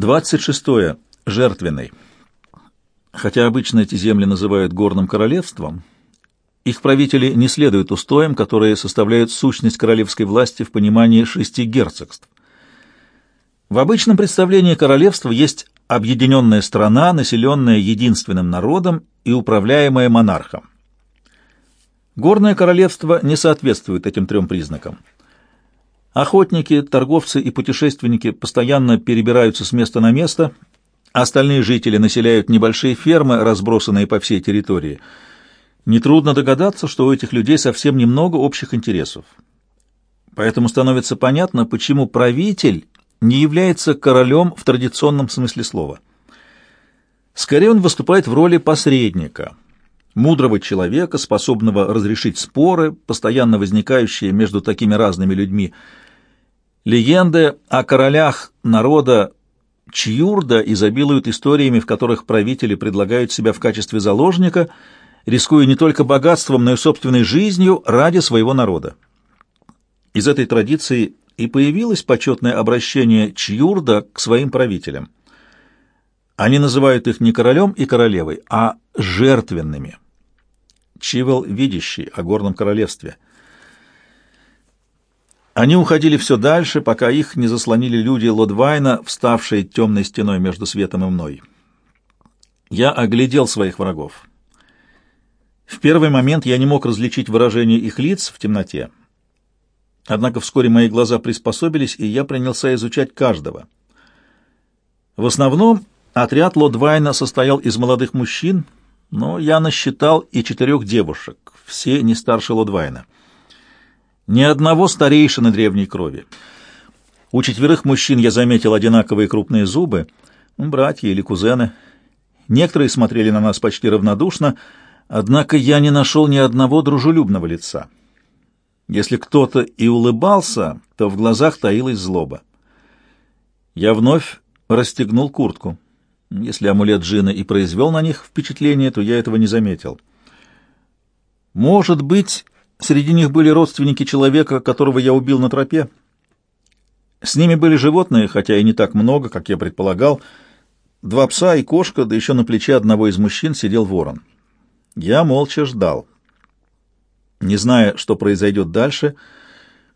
26. Жертвенный. Хотя обычно эти земли называют горным королевством, их правители не следуют устоям, которые составляют сущность королевской власти в понимании шести герцогств. В обычном представлении королевства есть объединенная страна, населенная единственным народом и управляемая монархом. Горное королевство не соответствует этим трем признакам. Охотники, торговцы и путешественники постоянно перебираются с места на место, остальные жители населяют небольшие фермы, разбросанные по всей территории. Нетрудно догадаться, что у этих людей совсем немного общих интересов. Поэтому становится понятно, почему правитель не является королем в традиционном смысле слова. Скорее он выступает в роли посредника, мудрого человека, способного разрешить споры, постоянно возникающие между такими разными людьми. Легенды о королях народа Чьюрда изобилуют историями, в которых правители предлагают себя в качестве заложника, рискуя не только богатством, но и собственной жизнью ради своего народа. Из этой традиции и появилось почетное обращение Чьюрда к своим правителям. Они называют их не королем и королевой, а жертвенными. Чивел видящий о горном королевстве. Они уходили все дальше, пока их не заслонили люди Лодвайна, вставшие темной стеной между светом и мной. Я оглядел своих врагов. В первый момент я не мог различить выражение их лиц в темноте. Однако вскоре мои глаза приспособились, и я принялся изучать каждого. В основном отряд Лодвайна состоял из молодых мужчин, но я насчитал и четырех девушек, все не старше Лодвайна. Ни одного старейшины древней крови. У четверых мужчин я заметил одинаковые крупные зубы, братья или кузены. Некоторые смотрели на нас почти равнодушно, однако я не нашел ни одного дружелюбного лица. Если кто-то и улыбался, то в глазах таилась злоба. Я вновь расстегнул куртку. Если амулет Джина и произвел на них впечатление, то я этого не заметил. Может быть, среди них были родственники человека, которого я убил на тропе? С ними были животные, хотя и не так много, как я предполагал. Два пса и кошка, да еще на плече одного из мужчин сидел ворон. Я молча ждал. Не зная, что произойдет дальше,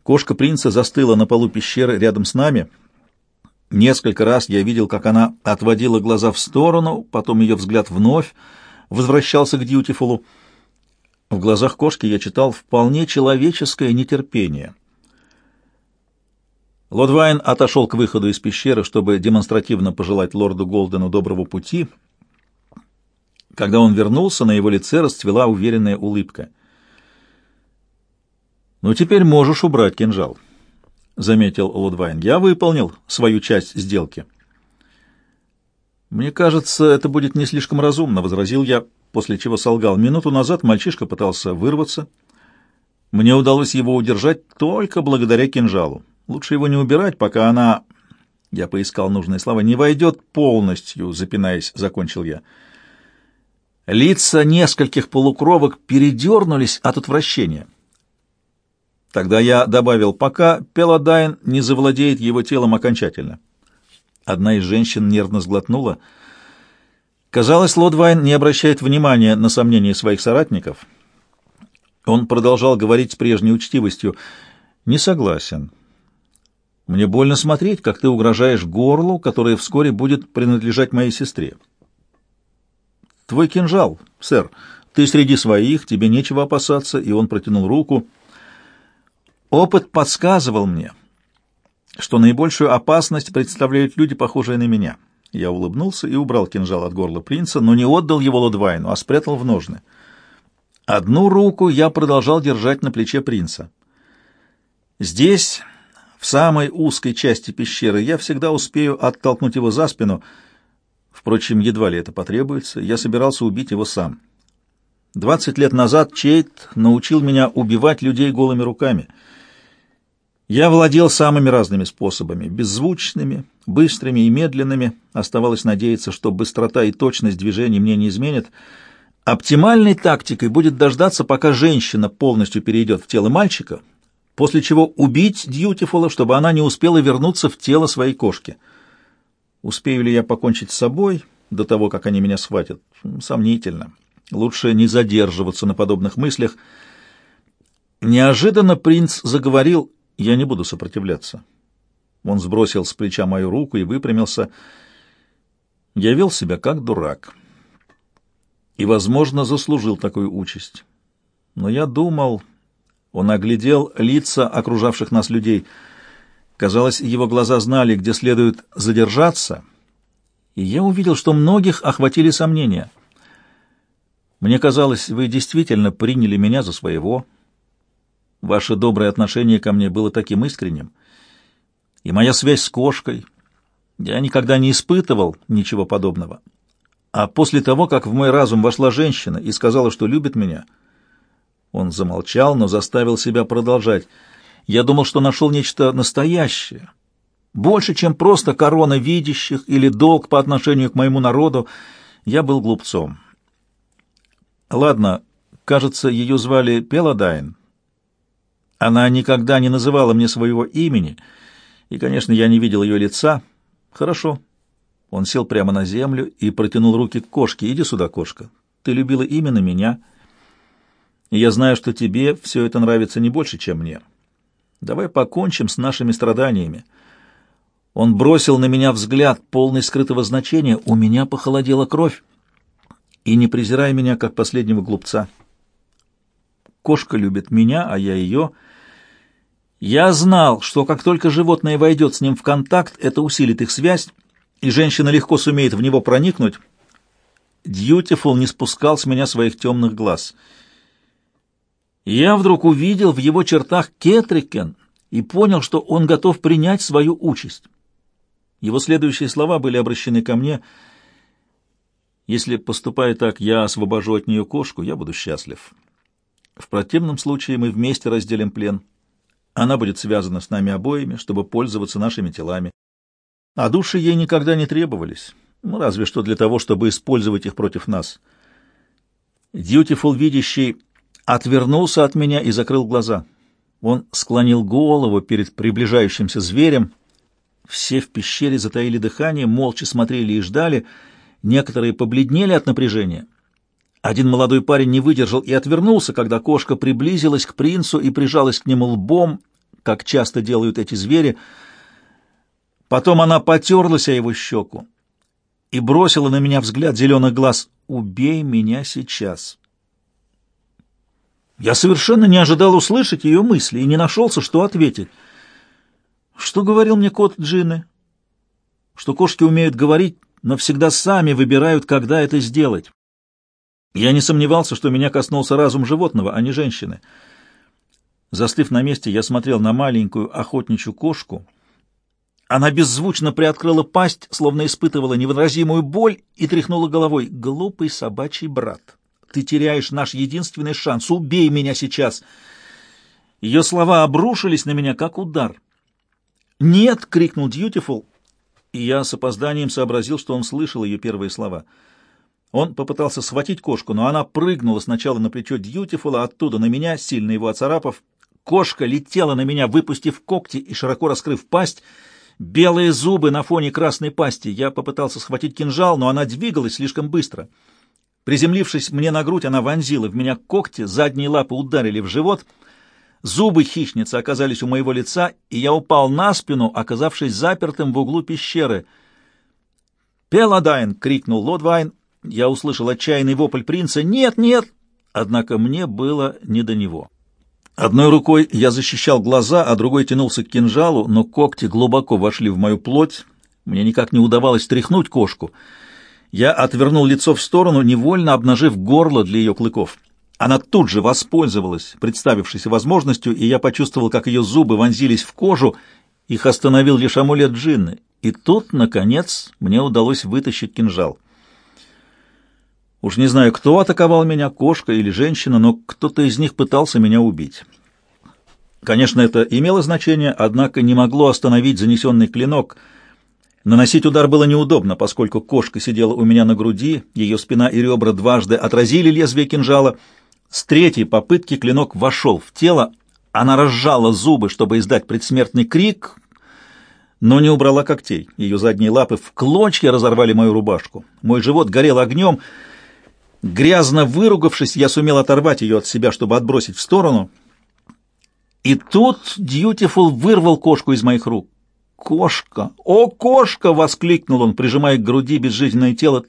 кошка принца застыла на полу пещеры рядом с нами — Несколько раз я видел, как она отводила глаза в сторону, потом ее взгляд вновь возвращался к Дьютифулу. В глазах кошки я читал вполне человеческое нетерпение. Лодвайн отошел к выходу из пещеры, чтобы демонстративно пожелать лорду Голдену доброго пути. Когда он вернулся, на его лице расцвела уверенная улыбка. «Ну, теперь можешь убрать кинжал». — заметил Лудвайн. — Я выполнил свою часть сделки. — Мне кажется, это будет не слишком разумно, — возразил я, после чего солгал. Минуту назад мальчишка пытался вырваться. Мне удалось его удержать только благодаря кинжалу. Лучше его не убирать, пока она... Я поискал нужные слова. «Не войдет полностью», — запинаясь, закончил я. Лица нескольких полукровок передернулись от отвращения. Тогда я добавил, пока Пеладайн не завладеет его телом окончательно. Одна из женщин нервно сглотнула. Казалось, Лодвайн не обращает внимания на сомнения своих соратников. Он продолжал говорить с прежней учтивостью. «Не согласен. Мне больно смотреть, как ты угрожаешь горлу, которое вскоре будет принадлежать моей сестре. Твой кинжал, сэр. Ты среди своих, тебе нечего опасаться». И он протянул руку. Опыт подсказывал мне, что наибольшую опасность представляют люди, похожие на меня. Я улыбнулся и убрал кинжал от горла принца, но не отдал его Лодвайну, а спрятал в ножны. Одну руку я продолжал держать на плече принца. Здесь, в самой узкой части пещеры, я всегда успею оттолкнуть его за спину. Впрочем, едва ли это потребуется. Я собирался убить его сам. Двадцать лет назад Чейт научил меня убивать людей голыми руками — я владел самыми разными способами, беззвучными, быстрыми и медленными. Оставалось надеяться, что быстрота и точность движений мне не изменят. Оптимальной тактикой будет дождаться, пока женщина полностью перейдет в тело мальчика, после чего убить Дьютифула, чтобы она не успела вернуться в тело своей кошки. Успею ли я покончить с собой до того, как они меня схватят? Сомнительно. Лучше не задерживаться на подобных мыслях. Неожиданно принц заговорил, я не буду сопротивляться. Он сбросил с плеча мою руку и выпрямился. Я вел себя как дурак. И, возможно, заслужил такую участь. Но я думал... Он оглядел лица окружавших нас людей. Казалось, его глаза знали, где следует задержаться, и я увидел, что многих охватили сомнения. Мне казалось, вы действительно приняли меня за своего. Ваше доброе отношение ко мне было таким искренним и моя связь с кошкой. Я никогда не испытывал ничего подобного. А после того, как в мой разум вошла женщина и сказала, что любит меня, он замолчал, но заставил себя продолжать. Я думал, что нашел нечто настоящее, больше, чем просто корона видящих или долг по отношению к моему народу. Я был глупцом. Ладно, кажется, ее звали Пеладайн. Она никогда не называла мне своего имени — и, конечно, я не видел ее лица. Хорошо. Он сел прямо на землю и протянул руки к кошке. Иди сюда, кошка. Ты любила именно меня. И я знаю, что тебе все это нравится не больше, чем мне. Давай покончим с нашими страданиями. Он бросил на меня взгляд, полный скрытого значения. У меня похолодела кровь. И не презирай меня, как последнего глупца. Кошка любит меня, а я ее... Я знал, что как только животное войдет с ним в контакт, это усилит их связь, и женщина легко сумеет в него проникнуть. Дьютифул не спускал с меня своих темных глаз. Я вдруг увидел в его чертах Кетрикен и понял, что он готов принять свою участь. Его следующие слова были обращены ко мне. «Если, поступая так, я освобожу от нее кошку, я буду счастлив. В противном случае мы вместе разделим плен». Она будет связана с нами обоими, чтобы пользоваться нашими телами. А души ей никогда не требовались, ну, разве что для того, чтобы использовать их против нас. Дьютифул, видящий, отвернулся от меня и закрыл глаза. Он склонил голову перед приближающимся зверем. Все в пещере затаили дыхание, молча смотрели и ждали. Некоторые побледнели от напряжения. Один молодой парень не выдержал и отвернулся, когда кошка приблизилась к принцу и прижалась к нему лбом, как часто делают эти звери. Потом она потерлась о его щеку и бросила на меня взгляд зеленых глаз. «Убей меня сейчас!» Я совершенно не ожидал услышать ее мысли и не нашелся, что ответить. Что говорил мне кот Джины? Что кошки умеют говорить, но всегда сами выбирают, когда это сделать. Я не сомневался, что меня коснулся разум животного, а не женщины. Застыв на месте, я смотрел на маленькую охотничью кошку. Она беззвучно приоткрыла пасть, словно испытывала невыразимую боль, и тряхнула головой. «Глупый собачий брат, ты теряешь наш единственный шанс. Убей меня сейчас!» Ее слова обрушились на меня, как удар. «Нет!» — крикнул Дьютифул, и я с опозданием сообразил, что он слышал ее первые слова — он попытался схватить кошку, но она прыгнула сначала на плечо Дьютифула, оттуда на меня, сильно его оцарапав. Кошка летела на меня, выпустив когти и широко раскрыв пасть. Белые зубы на фоне красной пасти. Я попытался схватить кинжал, но она двигалась слишком быстро. Приземлившись мне на грудь, она вонзила в меня когти, задние лапы ударили в живот. Зубы хищницы оказались у моего лица, и я упал на спину, оказавшись запертым в углу пещеры. «Пеладайн!» — крикнул Лодвайн, я услышал отчаянный вопль принца «Нет, нет!» Однако мне было не до него. Одной рукой я защищал глаза, а другой тянулся к кинжалу, но когти глубоко вошли в мою плоть. Мне никак не удавалось тряхнуть кошку. Я отвернул лицо в сторону, невольно обнажив горло для ее клыков. Она тут же воспользовалась представившейся возможностью, и я почувствовал, как ее зубы вонзились в кожу. Их остановил лишь амулет Джинны. И тут, наконец, мне удалось вытащить кинжал. Уж не знаю, кто атаковал меня, кошка или женщина, но кто-то из них пытался меня убить. Конечно, это имело значение, однако не могло остановить занесенный клинок. Наносить удар было неудобно, поскольку кошка сидела у меня на груди, ее спина и ребра дважды отразили лезвие кинжала. С третьей попытки клинок вошел в тело, она разжала зубы, чтобы издать предсмертный крик, но не убрала когтей. Ее задние лапы в клочья разорвали мою рубашку. Мой живот горел огнем. Грязно выругавшись, я сумел оторвать ее от себя, чтобы отбросить в сторону. И тут Дьютифул вырвал кошку из моих рук. «Кошка! О, кошка!» — воскликнул он, прижимая к груди безжизненное тело.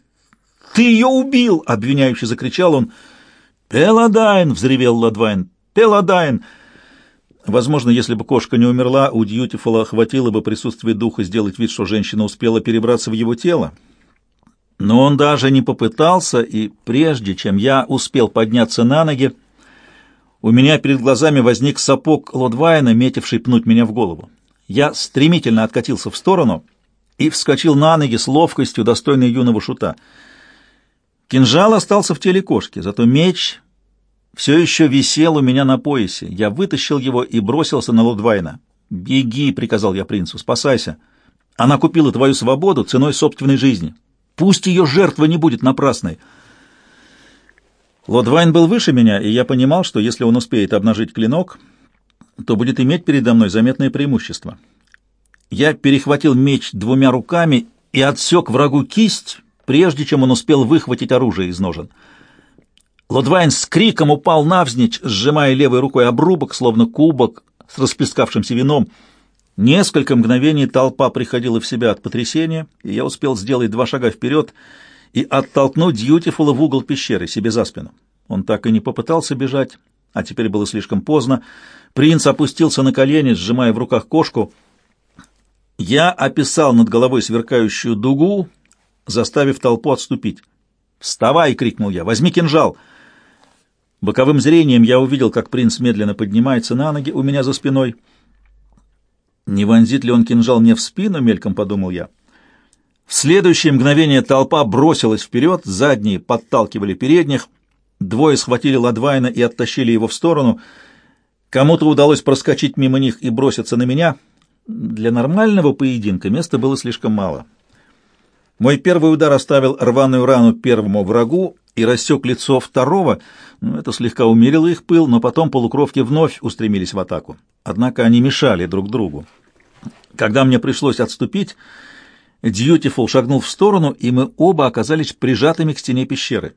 «Ты ее убил!» — обвиняюще закричал он. «Пеладайн!» — взревел Ладвайн. «Пеладайн!» Возможно, если бы кошка не умерла, у Дьютифула хватило бы присутствия духа сделать вид, что женщина успела перебраться в его тело. Но он даже не попытался, и прежде чем я успел подняться на ноги, у меня перед глазами возник сапог Лодвайна, метивший пнуть меня в голову. Я стремительно откатился в сторону и вскочил на ноги с ловкостью, достойной юного шута. Кинжал остался в теле кошки, зато меч все еще висел у меня на поясе. Я вытащил его и бросился на Лудвайна. «Беги!» — приказал я принцу. «Спасайся! Она купила твою свободу ценой собственной жизни. Пусть ее жертва не будет напрасной!» Лодвайн был выше меня, и я понимал, что если он успеет обнажить клинок, то будет иметь передо мной заметное преимущество. Я перехватил меч двумя руками и отсек врагу кисть, прежде чем он успел выхватить оружие из ножен. Лодвайн с криком упал навзничь, сжимая левой рукой обрубок, словно кубок с расплескавшимся вином. Несколько мгновений толпа приходила в себя от потрясения, и я успел сделать два шага вперед и оттолкнуть Дьютифула в угол пещеры себе за спину. Он так и не попытался бежать, а теперь было слишком поздно. Принц опустился на колени, сжимая в руках кошку. Я описал над головой сверкающую дугу, заставив толпу отступить. «Вставай!» — крикнул я. «Возьми кинжал!» Боковым зрением я увидел, как принц медленно поднимается на ноги у меня за спиной. «Не вонзит ли он кинжал мне в спину?» — мельком подумал я. В следующее мгновение толпа бросилась вперед, задние подталкивали передних, двое схватили Ладвайна и оттащили его в сторону. Кому-то удалось проскочить мимо них и броситься на меня. Для нормального поединка места было слишком мало. Мой первый удар оставил рваную рану первому врагу и рассек лицо второго. Ну, это слегка умерило их пыл, но потом полукровки вновь устремились в атаку. Однако они мешали друг другу. Когда мне пришлось отступить, Дьютифул шагнул в сторону, и мы оба оказались прижатыми к стене пещеры.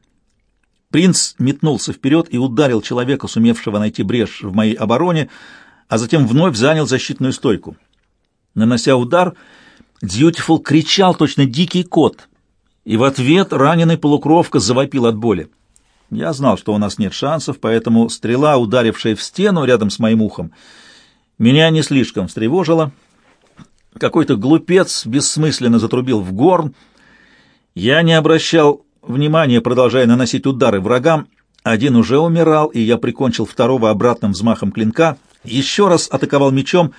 Принц метнулся вперед и ударил человека, сумевшего найти брешь в моей обороне, а затем вновь занял защитную стойку. Нанося удар, Дьютифул кричал точно дикий кот, и в ответ раненый полукровка завопил от боли. Я знал, что у нас нет шансов, поэтому стрела, ударившая в стену рядом с моим ухом, меня не слишком встревожила. Какой-то глупец бессмысленно затрубил в горн. Я не обращал внимания, продолжая наносить удары врагам. Один уже умирал, и я прикончил второго обратным взмахом клинка, еще раз атаковал мечом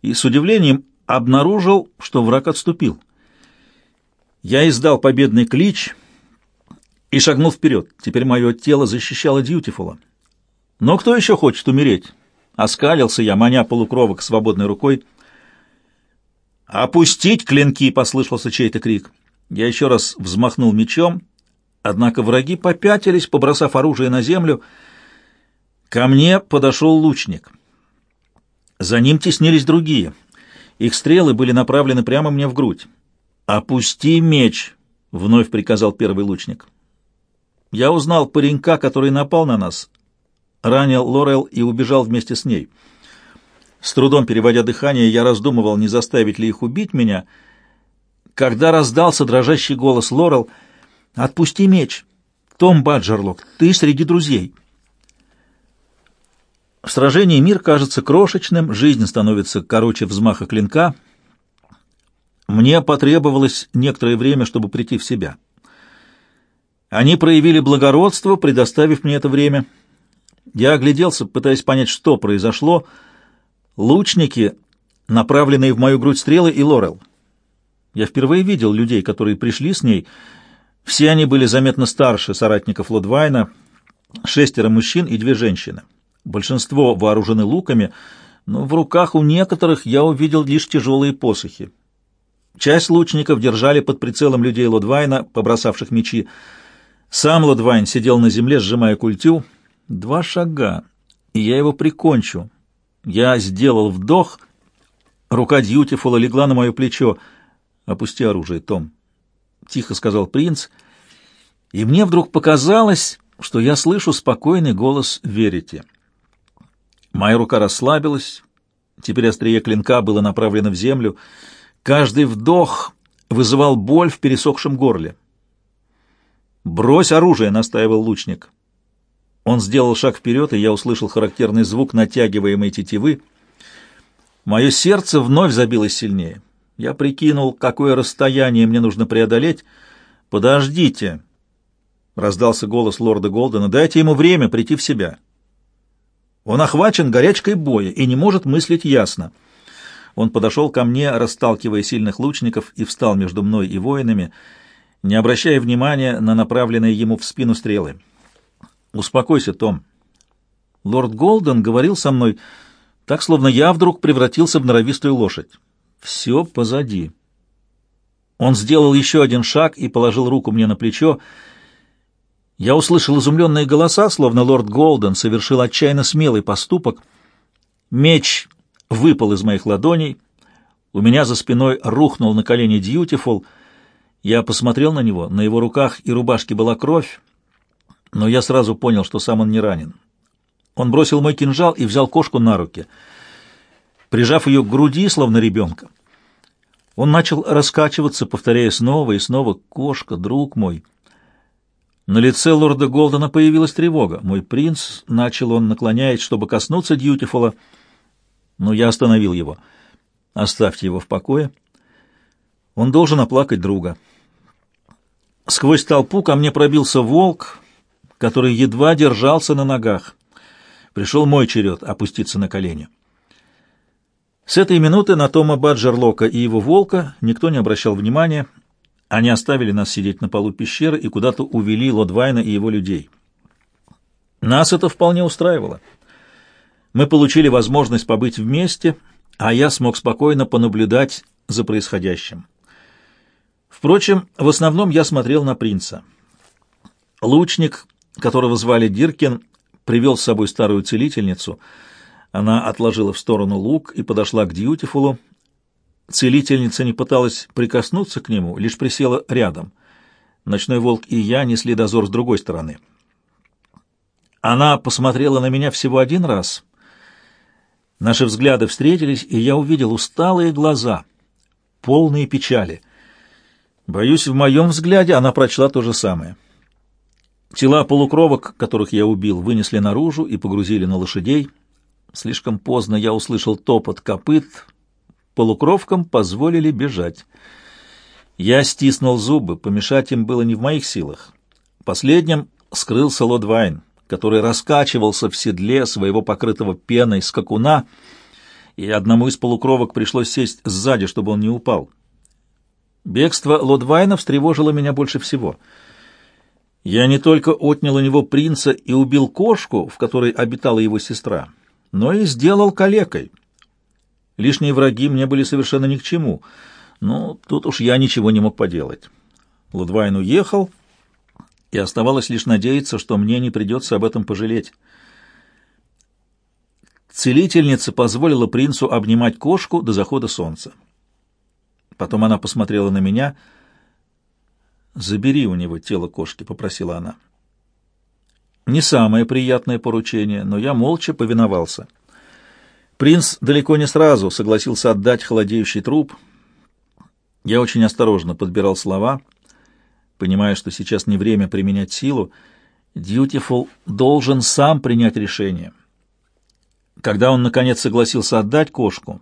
и с удивлением обнаружил, что враг отступил. Я издал победный клич и шагнул вперед. Теперь мое тело защищало Дьютифула. Но кто еще хочет умереть? Оскалился я, маня полукровок свободной рукой. «Опустить клинки!» — послышался чей-то крик. Я еще раз взмахнул мечом, однако враги попятились, побросав оружие на землю. Ко мне подошел лучник. За ним теснились другие — их стрелы были направлены прямо мне в грудь. «Опусти меч!» — вновь приказал первый лучник. Я узнал паренька, который напал на нас, ранил Лорел и убежал вместе с ней. С трудом переводя дыхание, я раздумывал, не заставить ли их убить меня, когда раздался дрожащий голос Лорел «Отпусти меч! Том Баджерлок, ты среди друзей!» В сражении мир кажется крошечным, жизнь становится короче взмаха клинка. Мне потребовалось некоторое время, чтобы прийти в себя. Они проявили благородство, предоставив мне это время. Я огляделся, пытаясь понять, что произошло. Лучники, направленные в мою грудь стрелы, и Лорел. Я впервые видел людей, которые пришли с ней. Все они были заметно старше соратников Лодвайна, шестеро мужчин и две женщины. Большинство вооружены луками, но в руках у некоторых я увидел лишь тяжелые посохи. Часть лучников держали под прицелом людей Лодвайна, побросавших мечи. Сам Лодвайн сидел на земле, сжимая культю. Два шага, и я его прикончу. Я сделал вдох, Рука Дьютифула легла на мое плечо. «Опусти оружие, Том», — тихо сказал принц, и мне вдруг показалось, что я слышу спокойный голос Верите. Моя рука расслабилась, теперь острие клинка было направлено в землю. Каждый вдох вызывал боль в пересохшем горле. «Брось оружие!» — настаивал лучник. Он сделал шаг вперед, и я услышал характерный звук натягиваемой тетивы. Мое сердце вновь забилось сильнее. Я прикинул, какое расстояние мне нужно преодолеть. «Подождите!» — раздался голос лорда Голдена. «Дайте ему время прийти в себя». Он охвачен горячкой боя и не может мыслить ясно. Он подошел ко мне, расталкивая сильных лучников, и встал между мной и воинами, не обращая внимания на направленные ему в спину стрелы. «Успокойся, Том». Лорд Голден говорил со мной так, словно я вдруг превратился в норовистую лошадь. «Все позади». Он сделал еще один шаг и положил руку мне на плечо. Я услышал изумленные голоса, словно лорд Голден совершил отчаянно смелый поступок. Меч выпал из моих ладоней. У меня за спиной рухнул на колени Дьютифул. Я посмотрел на него. На его руках и рубашке была кровь но я сразу понял, что сам он не ранен. Он бросил мой кинжал и взял кошку на руки, прижав ее к груди, словно ребенка. Он начал раскачиваться, повторяя снова и снова «Кошка, друг мой». На лице лорда Голдена появилась тревога. «Мой принц», — начал он, наклоняясь, чтобы коснуться Дьютифула, но я остановил его. «Оставьте его в покое. Он должен оплакать друга». Сквозь толпу ко мне пробился волк, который едва держался на ногах. Пришел мой черед опуститься на колени. С этой минуты на Тома Баджерлока и его волка никто не обращал внимания. Они оставили нас сидеть на полу пещеры и куда-то увели Лодвайна и его людей. Нас это вполне устраивало. Мы получили возможность побыть вместе, а я смог спокойно понаблюдать за происходящим. Впрочем, в основном я смотрел на принца. Лучник которого звали Диркин, привел с собой старую целительницу. Она отложила в сторону лук и подошла к Дьютифулу. Целительница не пыталась прикоснуться к нему, лишь присела рядом. Ночной волк и я несли дозор с другой стороны. Она посмотрела на меня всего один раз. Наши взгляды встретились, и я увидел усталые глаза, полные печали. Боюсь, в моем взгляде она прочла то же самое. Тела полукровок, которых я убил, вынесли наружу и погрузили на лошадей. Слишком поздно я услышал топот копыт. Полукровкам позволили бежать. Я стиснул зубы, помешать им было не в моих силах. Последним скрылся Лодвайн, который раскачивался в седле своего покрытого пеной скакуна, и одному из полукровок пришлось сесть сзади, чтобы он не упал. Бегство Лодвайна встревожило меня больше всего — я не только отнял у него принца и убил кошку, в которой обитала его сестра, но и сделал калекой. Лишние враги мне были совершенно ни к чему, но тут уж я ничего не мог поделать. Лудвайн уехал, и оставалось лишь надеяться, что мне не придется об этом пожалеть. Целительница позволила принцу обнимать кошку до захода солнца. Потом она посмотрела на меня — «Забери у него тело кошки», — попросила она. Не самое приятное поручение, но я молча повиновался. Принц далеко не сразу согласился отдать холодеющий труп. Я очень осторожно подбирал слова, понимая, что сейчас не время применять силу. Дьютифул должен сам принять решение. Когда он, наконец, согласился отдать кошку,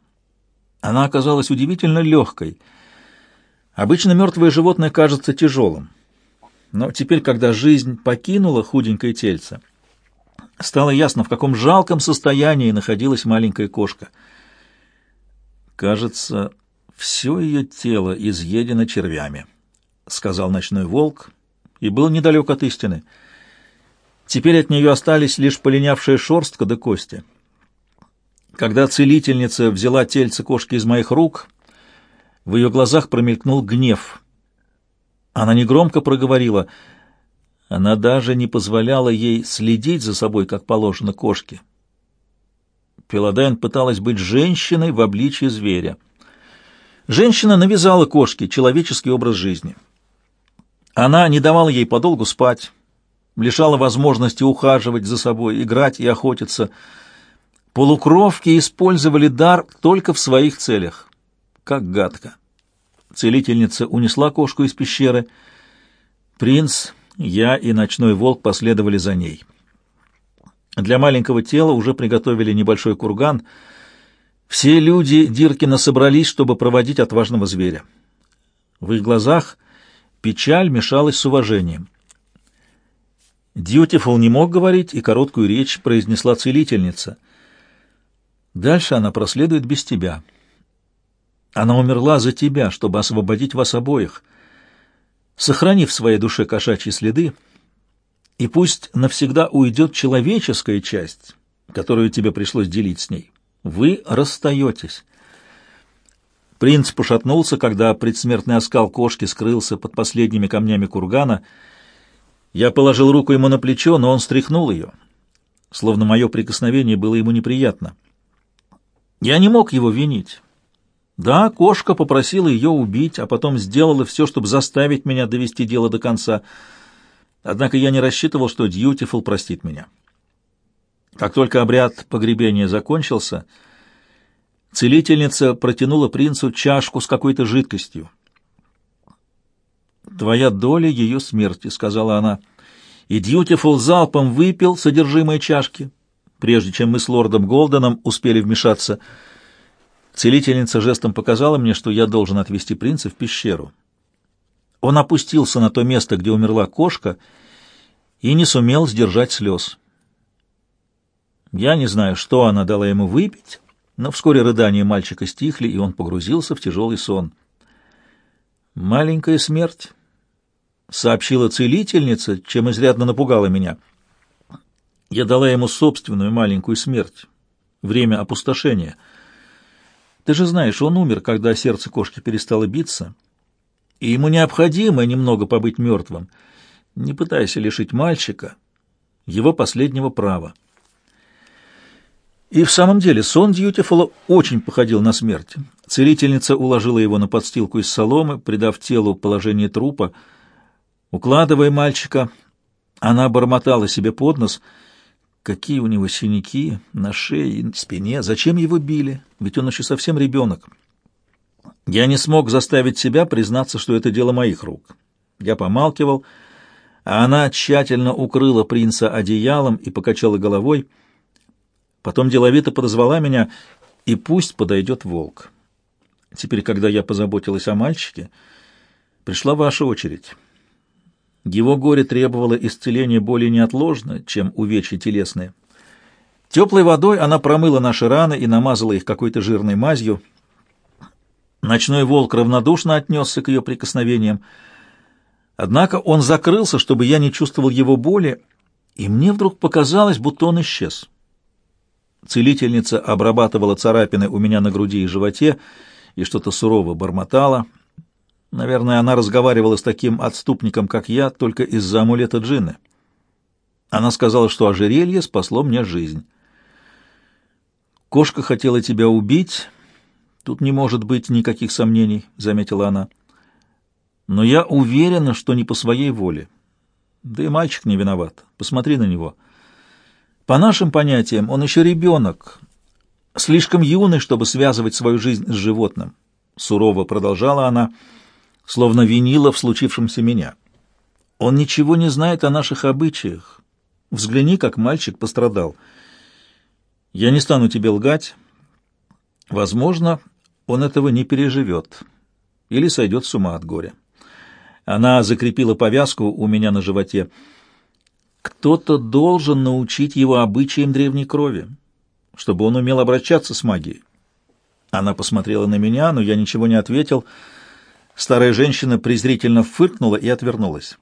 она оказалась удивительно легкой — Обычно мертвое животное кажется тяжелым. Но теперь, когда жизнь покинула худенькое тельце, стало ясно, в каком жалком состоянии находилась маленькая кошка. «Кажется, все ее тело изъедено червями», — сказал ночной волк, и был недалек от истины. Теперь от нее остались лишь полинявшая шерстка да кости. Когда целительница взяла тельце кошки из моих рук — в ее глазах промелькнул гнев. Она негромко проговорила. Она даже не позволяла ей следить за собой, как положено кошке. Пеладайн пыталась быть женщиной в обличье зверя. Женщина навязала кошке человеческий образ жизни. Она не давала ей подолгу спать, лишала возможности ухаживать за собой, играть и охотиться. Полукровки использовали дар только в своих целях. Как гадко. Целительница унесла кошку из пещеры. Принц, я и ночной волк последовали за ней. Для маленького тела уже приготовили небольшой курган. Все люди Диркина собрались, чтобы проводить отважного зверя. В их глазах печаль мешалась с уважением. Дьютифул не мог говорить, и короткую речь произнесла целительница. «Дальше она проследует без тебя». Она умерла за тебя, чтобы освободить вас обоих. Сохрани в своей душе кошачьи следы, и пусть навсегда уйдет человеческая часть, которую тебе пришлось делить с ней. Вы расстаетесь. Принц пошатнулся, когда предсмертный оскал кошки скрылся под последними камнями кургана. Я положил руку ему на плечо, но он стряхнул ее, словно мое прикосновение было ему неприятно. Я не мог его винить. Да, кошка попросила ее убить, а потом сделала все, чтобы заставить меня довести дело до конца. Однако я не рассчитывал, что Дьютифул простит меня. Как только обряд погребения закончился, целительница протянула принцу чашку с какой-то жидкостью. «Твоя доля ее смерти», — сказала она. И Дьютифул залпом выпил содержимое чашки, прежде чем мы с лордом Голденом успели вмешаться — Целительница жестом показала мне, что я должен отвезти принца в пещеру. Он опустился на то место, где умерла кошка, и не сумел сдержать слез. Я не знаю, что она дала ему выпить, но вскоре рыдания мальчика стихли, и он погрузился в тяжелый сон. «Маленькая смерть», — сообщила целительница, чем изрядно напугала меня. Я дала ему собственную маленькую смерть, время опустошения — ты же знаешь, он умер, когда сердце кошки перестало биться, и ему необходимо немного побыть мертвым. Не пытайся лишить мальчика его последнего права. И в самом деле сон Дьютифула очень походил на смерть. Целительница уложила его на подстилку из соломы, придав телу положение трупа. Укладывая мальчика, она бормотала себе под нос — Какие у него синяки на шее и спине. Зачем его били? Ведь он еще совсем ребенок. Я не смог заставить себя признаться, что это дело моих рук. Я помалкивал, а она тщательно укрыла принца одеялом и покачала головой. Потом деловито подозвала меня, и пусть подойдет волк. Теперь, когда я позаботилась о мальчике, пришла ваша очередь». Его горе требовало исцеления более неотложно, чем увечья телесные. Теплой водой она промыла наши раны и намазала их какой-то жирной мазью. Ночной волк равнодушно отнесся к ее прикосновениям. Однако он закрылся, чтобы я не чувствовал его боли, и мне вдруг показалось, будто он исчез. Целительница обрабатывала царапины у меня на груди и животе и что-то сурово бормотала — Наверное, она разговаривала с таким отступником, как я, только из-за амулета джинны. Она сказала, что ожерелье спасло мне жизнь. «Кошка хотела тебя убить. Тут не может быть никаких сомнений», — заметила она. «Но я уверена, что не по своей воле. Да и мальчик не виноват. Посмотри на него. По нашим понятиям, он еще ребенок, слишком юный, чтобы связывать свою жизнь с животным». Сурово продолжала она, — словно винила в случившемся меня. Он ничего не знает о наших обычаях. Взгляни, как мальчик пострадал. Я не стану тебе лгать. Возможно, он этого не переживет или сойдет с ума от горя. Она закрепила повязку у меня на животе. Кто-то должен научить его обычаям древней крови, чтобы он умел обращаться с магией. Она посмотрела на меня, но я ничего не ответил — Старая женщина презрительно фыркнула и отвернулась.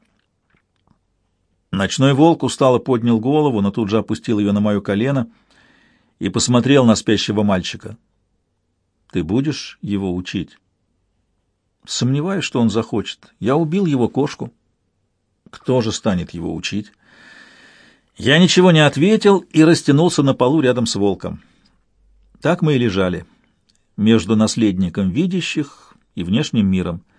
Ночной волк устало поднял голову, но тут же опустил ее на мое колено и посмотрел на спящего мальчика. «Ты будешь его учить?» «Сомневаюсь, что он захочет. Я убил его кошку». «Кто же станет его учить?» Я ничего не ответил и растянулся на полу рядом с волком. Так мы и лежали, между наследником видящих и внешним миром.